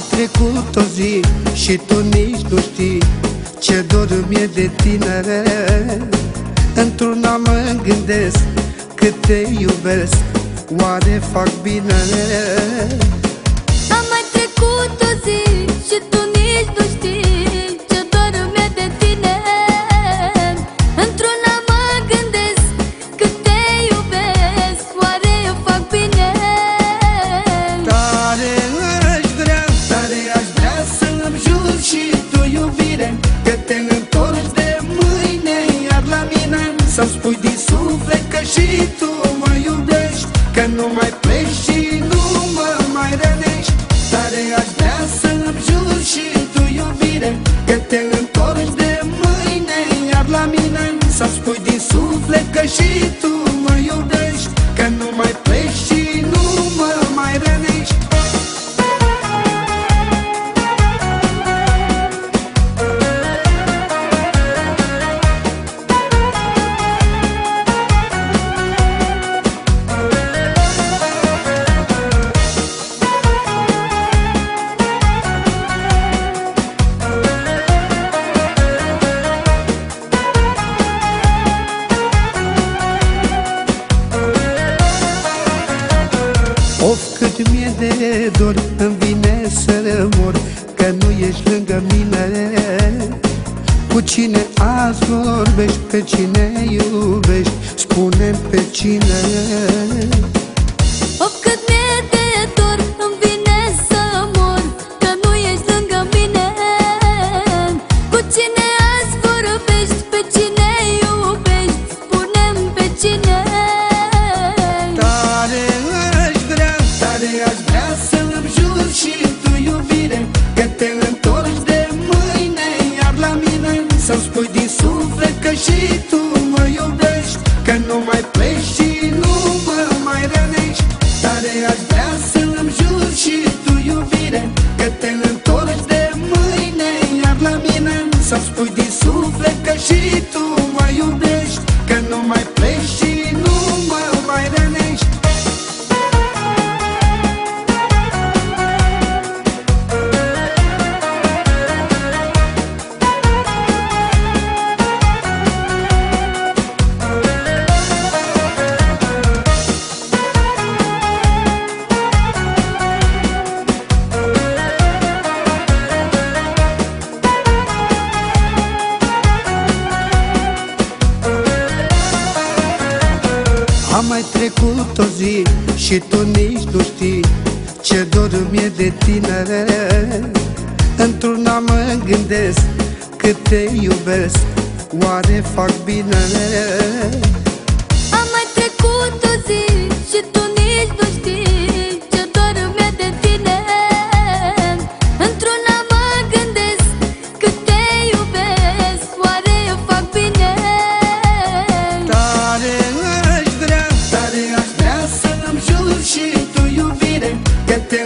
trecut o zi și tu nici nu știi Ce dor mi-e de tine Într-una mă gândesc cât te iubesc Oare fac bine? Am mai trecut o zi și tu nici nu știi Să-mi spui din suflet că și tu mă iubești de dor Îmi vine să mor Că nu ești lângă mine. Cu cine azi vorbești Pe cine iubești spune pe cine iubești Că nu mai trecut o zi și tu nici nu știi Ce dor mi-e de tine Într-una mă gândesc cât te iubesc Oare fac bine? Am mai trecut o zi și tu și tu iubire Că te